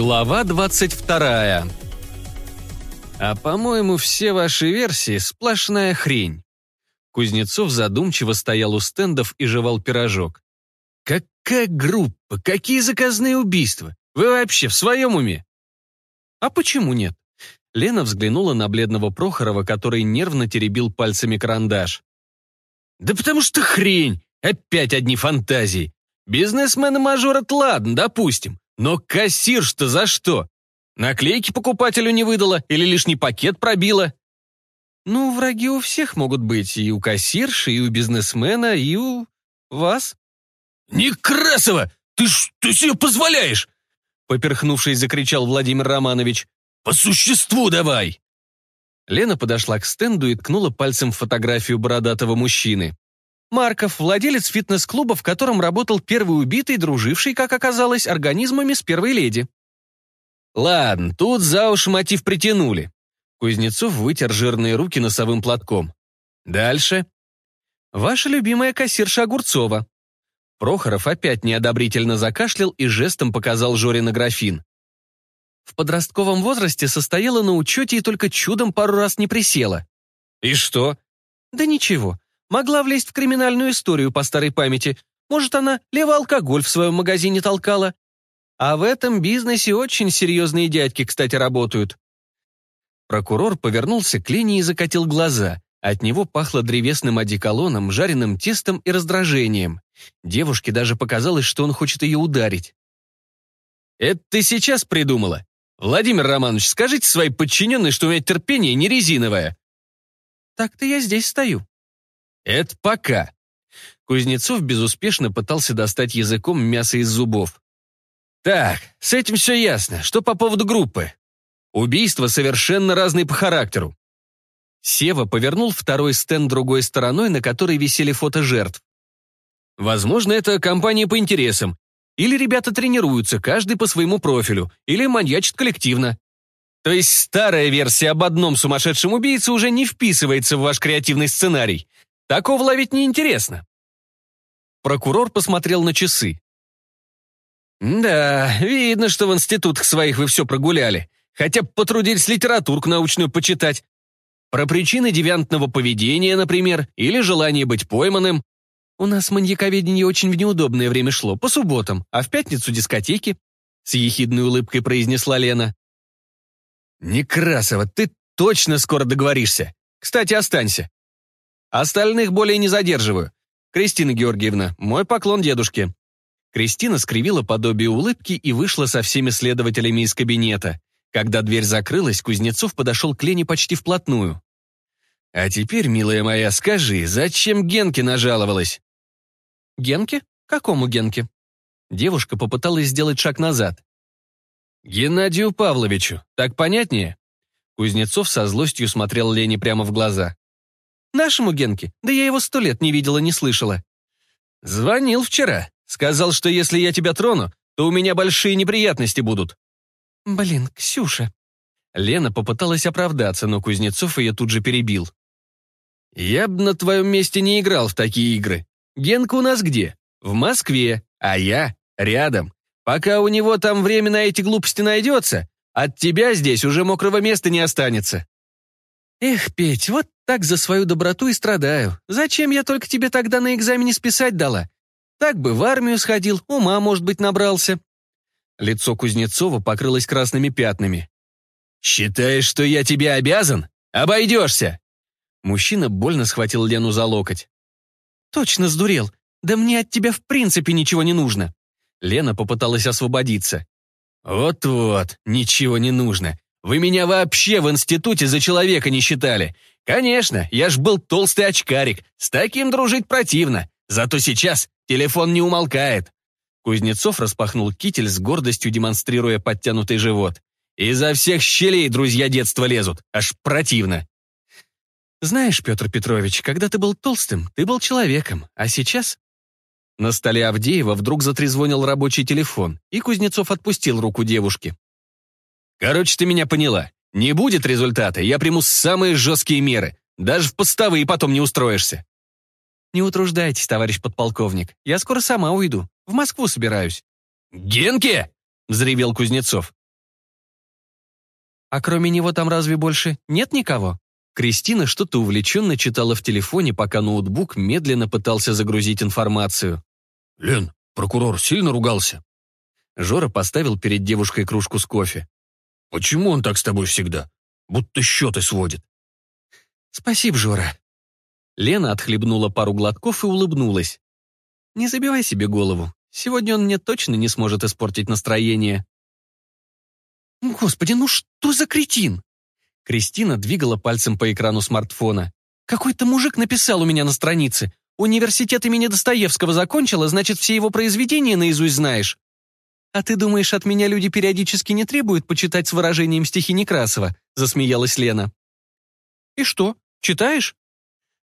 Глава 22. А по-моему, все ваши версии — сплошная хрень. Кузнецов задумчиво стоял у стендов и жевал пирожок. Какая группа? Какие заказные убийства? Вы вообще в своем уме? А почему нет? Лена взглянула на бледного Прохорова, который нервно теребил пальцами карандаш. Да потому что хрень! Опять одни фантазии. Бизнесмен и мажор — это ладно, допустим. Но кассир что за что? Наклейки покупателю не выдала или лишний пакет пробила? Ну, враги у всех могут быть, и у кассирши, и у бизнесмена, и у вас. «Некрасова! Ты что себе позволяешь?» Поперхнувшись, закричал Владимир Романович. «По существу давай!» Лена подошла к стенду и ткнула пальцем в фотографию бородатого мужчины. Марков, владелец фитнес-клуба, в котором работал первый убитый, друживший, как оказалось, организмами с первой леди. Ладно, тут за уши мотив притянули. Кузнецов вытер жирные руки носовым платком. Дальше. Ваша любимая кассирша Огурцова. Прохоров опять неодобрительно закашлял и жестом показал Жоре на графин. В подростковом возрасте состояла на учете и только чудом пару раз не присела. И что? Да ничего. Могла влезть в криминальную историю по старой памяти. Может, она левоалкоголь в своем магазине толкала. А в этом бизнесе очень серьезные дядьки, кстати, работают. Прокурор повернулся к Лене и закатил глаза. От него пахло древесным одеколоном, жареным тестом и раздражением. Девушке даже показалось, что он хочет ее ударить. «Это ты сейчас придумала? Владимир Романович, скажите своей подчиненной, что у меня терпение не резиновое». «Так-то я здесь стою», это пока. Кузнецов безуспешно пытался достать языком мясо из зубов. Так, с этим все ясно. Что по поводу группы? Убийства совершенно разные по характеру. Сева повернул второй стенд другой стороной, на которой висели фото жертв. Возможно, это компания по интересам. Или ребята тренируются, каждый по своему профилю, или маньячат коллективно. То есть старая версия об одном сумасшедшем убийце уже не вписывается в ваш креативный сценарий. Такого ловить неинтересно. Прокурор посмотрел на часы. «Да, видно, что в институтах своих вы все прогуляли. Хотя бы потрудились литературку научную почитать. Про причины девиантного поведения, например, или желание быть пойманным. У нас маньяковедение очень в неудобное время шло, по субботам, а в пятницу дискотеки», с ехидной улыбкой произнесла Лена. «Некрасова, ты точно скоро договоришься. Кстати, останься. Остальных более не задерживаю. Кристина Георгиевна, мой поклон дедушке». Кристина скривила подобие улыбки и вышла со всеми следователями из кабинета. Когда дверь закрылась, Кузнецов подошел к Лене почти вплотную. «А теперь, милая моя, скажи, зачем Генке нажаловалась?» «Генке? Какому Генке?» Девушка попыталась сделать шаг назад. «Геннадию Павловичу, так понятнее?» Кузнецов со злостью смотрел Лене прямо в глаза. Нашему Генке? Да я его сто лет не видела, не слышала. Звонил вчера. Сказал, что если я тебя трону, то у меня большие неприятности будут. Блин, Ксюша. Лена попыталась оправдаться, но Кузнецов ее тут же перебил. «Я бы на твоем месте не играл в такие игры. Генка у нас где? В Москве, а я рядом. Пока у него там время на эти глупости найдется, от тебя здесь уже мокрого места не останется». «Эх, Петь, вот так за свою доброту и страдаю. Зачем я только тебе тогда на экзамене списать дала? Так бы в армию сходил, ума, может быть, набрался». Лицо Кузнецова покрылось красными пятнами. «Считаешь, что я тебе обязан? Обойдешься!» Мужчина больно схватил Лену за локоть. «Точно сдурел. Да мне от тебя в принципе ничего не нужно». Лена попыталась освободиться. «Вот-вот, ничего не нужно. Вы меня вообще в институте за человека не считали. Конечно, я ж был толстый очкарик, с таким дружить противно. Зато сейчас телефон не умолкает. Кузнецов распахнул китель с гордостью, демонстрируя подтянутый живот. Изо всех щелей друзья детства лезут, аж противно. Знаешь, Петр Петрович, когда ты был толстым, ты был человеком, а сейчас... На столе Авдеева вдруг затрезвонил рабочий телефон, и Кузнецов отпустил руку девушки. «Короче, ты меня поняла. Не будет результата, я приму самые жесткие меры. Даже в постовые потом не устроишься. Не утруждайтесь, товарищ подполковник. Я скоро сама уйду. В Москву собираюсь. Генке! взревел Кузнецов. «А кроме него там разве больше нет никого?» Кристина что-то увлеченно читала в телефоне, пока ноутбук медленно пытался загрузить информацию. «Лен, прокурор сильно ругался?» Жора поставил перед девушкой кружку с кофе. «Почему он так с тобой всегда? Будто счеты сводит». «Спасибо, Жора». Лена отхлебнула пару глотков и улыбнулась. «Не забивай себе голову. Сегодня он мне точно не сможет испортить настроение». «Господи, ну что за кретин?» Кристина двигала пальцем по экрану смартфона. «Какой-то мужик написал у меня на странице. Университет имени Достоевского закончила, значит, все его произведения наизусть знаешь. А ты думаешь, от меня люди периодически не требуют почитать с выражением стихи Некрасова?» засмеялась Лена. «И что, читаешь?»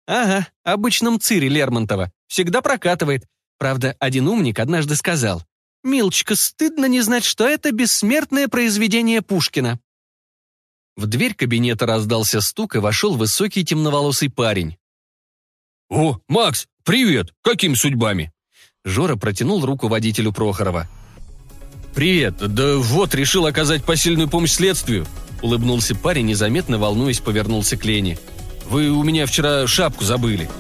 «Ага, обычном цире Лермонтова. Всегда прокатывает. Правда, один умник однажды сказал. «Милочка, стыдно не знать, что это бессмертное произведение Пушкина». В дверь кабинета раздался стук, и вошел высокий темноволосый парень. «О, Макс, привет! Какими судьбами?» Жора протянул руку водителю Прохорова. «Привет, да вот, решил оказать посильную помощь следствию», улыбнулся парень, незаметно волнуясь, повернулся к Лене. «Вы у меня вчера шапку забыли».